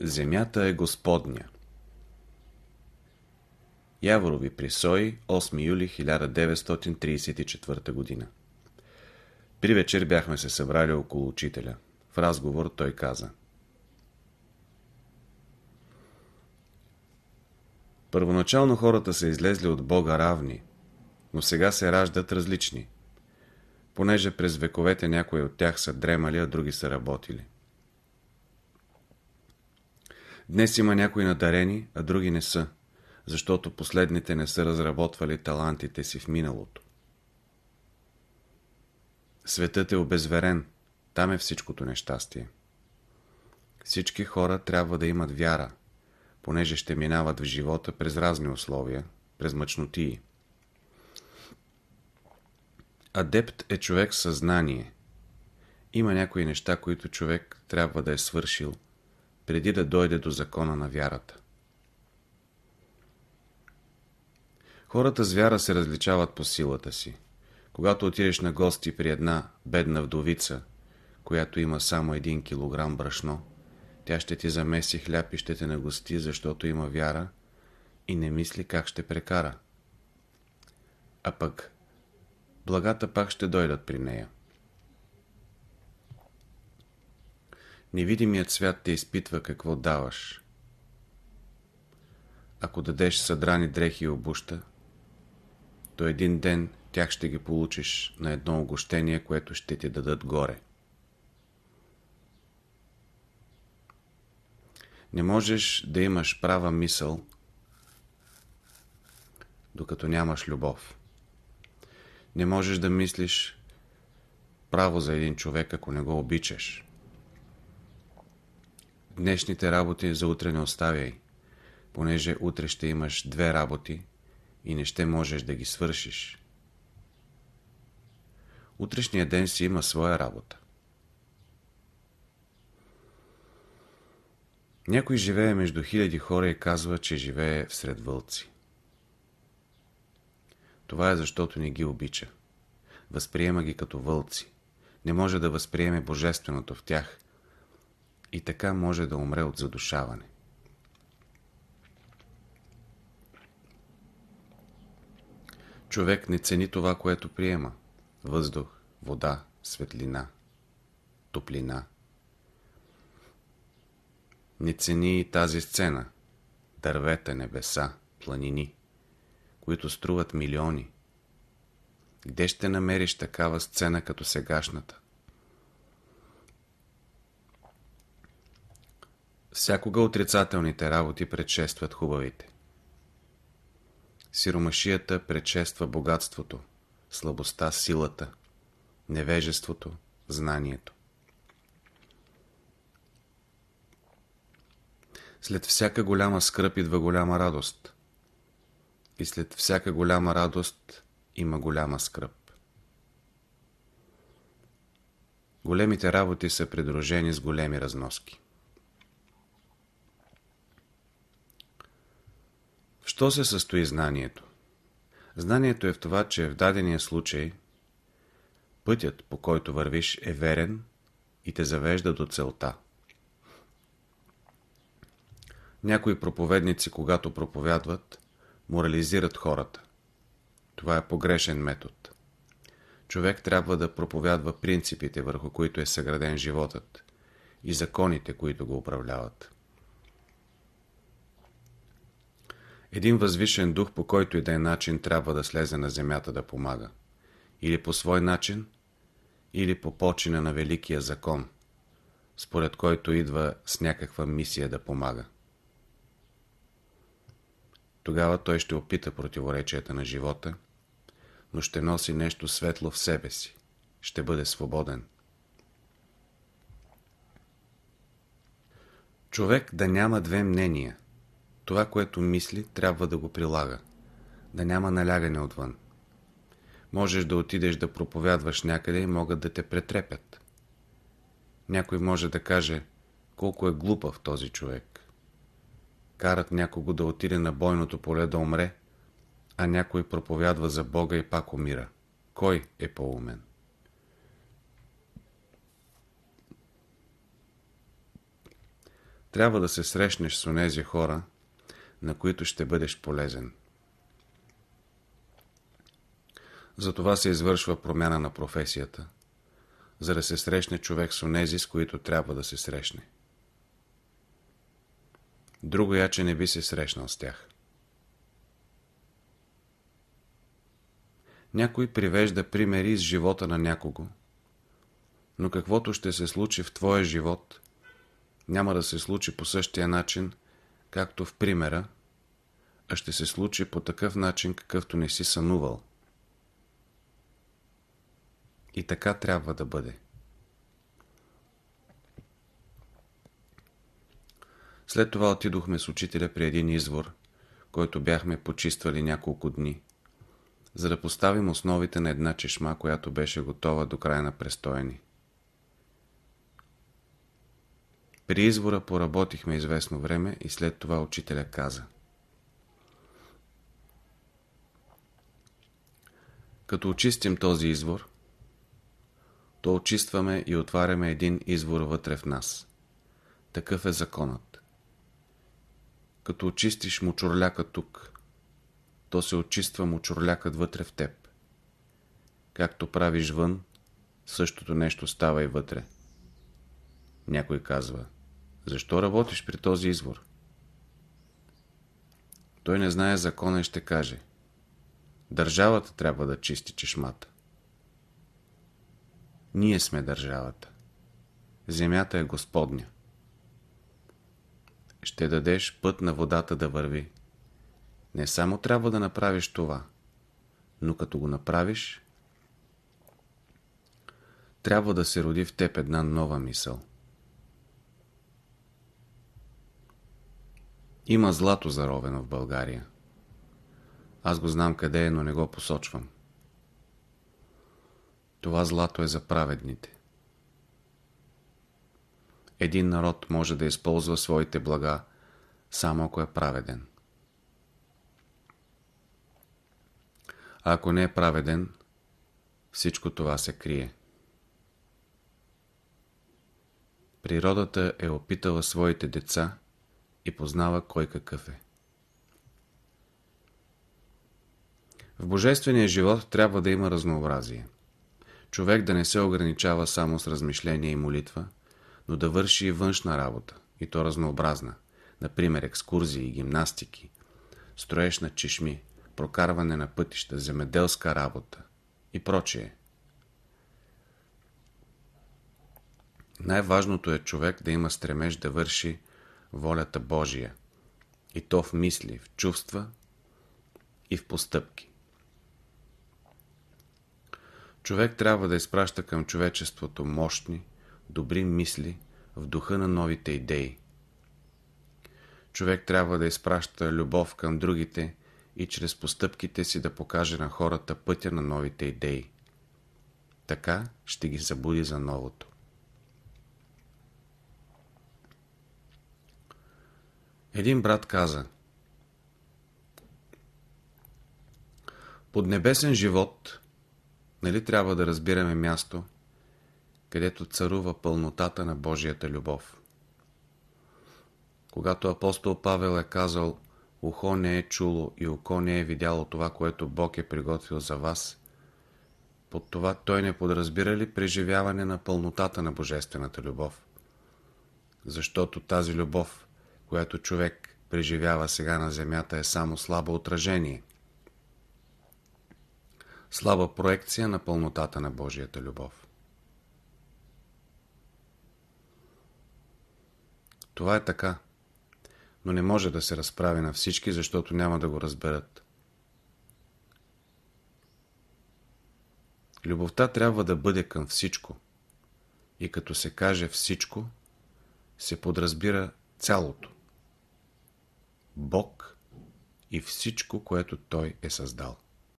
Земята е Господня. Яворови присои, 8 юли 1934 година. При вечер бяхме се събрали около учителя. В разговор той каза Първоначално хората са излезли от Бога равни, но сега се раждат различни, понеже през вековете някои от тях са дремали, а други са работили. Днес има някои надарени, а други не са, защото последните не са разработвали талантите си в миналото. Светът е обезверен, там е всичкото нещастие. Всички хора трябва да имат вяра, понеже ще минават в живота през разни условия, през мъчнотии. Адепт е човек съзнание. Има някои неща, които човек трябва да е свършил, преди да дойде до закона на вярата. Хората с вяра се различават по силата си. Когато отидеш на гости при една бедна вдовица, която има само един килограм брашно, тя ще ти замеси хляб и ще те нагости, защото има вяра и не мисли как ще прекара. А пък благата пак ще дойдат при нея. Невидимият свят те изпитва какво даваш. Ако дадеш съдрани дрехи и обуща, то един ден тях ще ги получиш на едно огощение, което ще ти дадат горе. Не можеш да имаш права мисъл, докато нямаш любов. Не можеш да мислиш право за един човек, ако не го обичаш. Днешните работи за утре не оставяй, понеже утре ще имаш две работи и не ще можеш да ги свършиш. Утрешния ден си има своя работа. Някой живее между хиляди хора и казва, че живее всред вълци. Това е защото не ги обича. Възприема ги като вълци. Не може да възприеме божественото в тях. И така може да умре от задушаване. Човек не цени това, което приема. Въздух, вода, светлина, топлина. Не цени и тази сцена. Дървета, небеса, планини, които струват милиони. Где ще намериш такава сцена като сегашната? Всякога отрицателните работи предшестват хубавите. Сиромашията предшества богатството, слабостта, силата, невежеството, знанието. След всяка голяма скръп идва голяма радост. И след всяка голяма радост има голяма скръп. Големите работи са придружени с големи разноски. Що се състои знанието? Знанието е в това, че в дадения случай пътят, по който вървиш, е верен и те завежда до целта. Някои проповедници, когато проповядват, морализират хората. Това е погрешен метод. Човек трябва да проповядва принципите, върху които е съграден животът и законите, които го управляват. Един възвишен дух, по който и да е начин, трябва да слезе на земята да помага. Или по свой начин, или по почина на великия закон, според който идва с някаква мисия да помага. Тогава той ще опита противоречията на живота, но ще носи нещо светло в себе си. Ще бъде свободен. Човек да няма две мнения. Това, което мисли, трябва да го прилага. Да няма налягане отвън. Можеш да отидеш да проповядваш някъде и могат да те претрепят. Някой може да каже, колко е глупав този човек карат някого да отиде на бойното поле да умре, а някой проповядва за Бога и пак умира. Кой е по-умен? Трябва да се срещнеш с онези хора, на които ще бъдеш полезен. Затова се извършва промяна на професията, за да се срещне човек с онези, с които трябва да се срещне. Друго яче не би се срещнал с тях. Някой привежда примери из живота на някого, но каквото ще се случи в твоя живот, няма да се случи по същия начин, както в примера, а ще се случи по такъв начин, какъвто не си сънувал. И така трябва да бъде. След това отидохме с учителя при един извор, който бяхме почиствали няколко дни, за да поставим основите на една чешма, която беше готова до края на престоя ни. При извора поработихме известно време и след това учителя каза. Като очистим този извор, то очистваме и отваряме един извор вътре в нас. Такъв е законът. Като очистиш мочурляка тук, то се очиства мочурлякът вътре в теб. Както правиш вън, същото нещо става и вътре. Някой казва, защо работиш при този извор? Той не знае закона и ще каже, държавата трябва да чисти чешмата. Ние сме държавата. Земята е Господня. Ще дадеш път на водата да върви. Не само трябва да направиш това, но като го направиш, трябва да се роди в теб една нова мисъл. Има злато заровено в България. Аз го знам къде е, но не го посочвам. Това злато е за праведните. Един народ може да използва своите блага, само ако е праведен. А ако не е праведен, всичко това се крие. Природата е опитала своите деца и познава кой какъв е. В божествения живот трябва да има разнообразие. Човек да не се ограничава само с размишление и молитва, но да върши и външна работа, и то разнообразна, например екскурзии, гимнастики, строеж на чешми, прокарване на пътища, земеделска работа и прочее. Най-важното е човек да има стремеж да върши волята Божия, и то в мисли, в чувства и в постъпки. Човек трябва да изпраща към човечеството мощни, добри мисли в духа на новите идеи. Човек трябва да изпраща любов към другите и чрез постъпките си да покаже на хората пътя на новите идеи. Така ще ги забуди за новото. Един брат каза Под небесен живот нали трябва да разбираме място, където царува пълнотата на Божията любов. Когато апостол Павел е казал ухо не е чуло и око не е видяло това, което Бог е приготвил за вас, под това той не подразбира ли преживяване на пълнотата на Божествената любов? Защото тази любов, която човек преживява сега на земята е само слабо отражение. Слаба проекция на пълнотата на Божията любов. Това е така но не може да се разправи на всички, защото няма да го разберат. Любовта трябва да бъде към всичко. И като се каже всичко, се подразбира цялото. Бог и всичко, което Той е създал.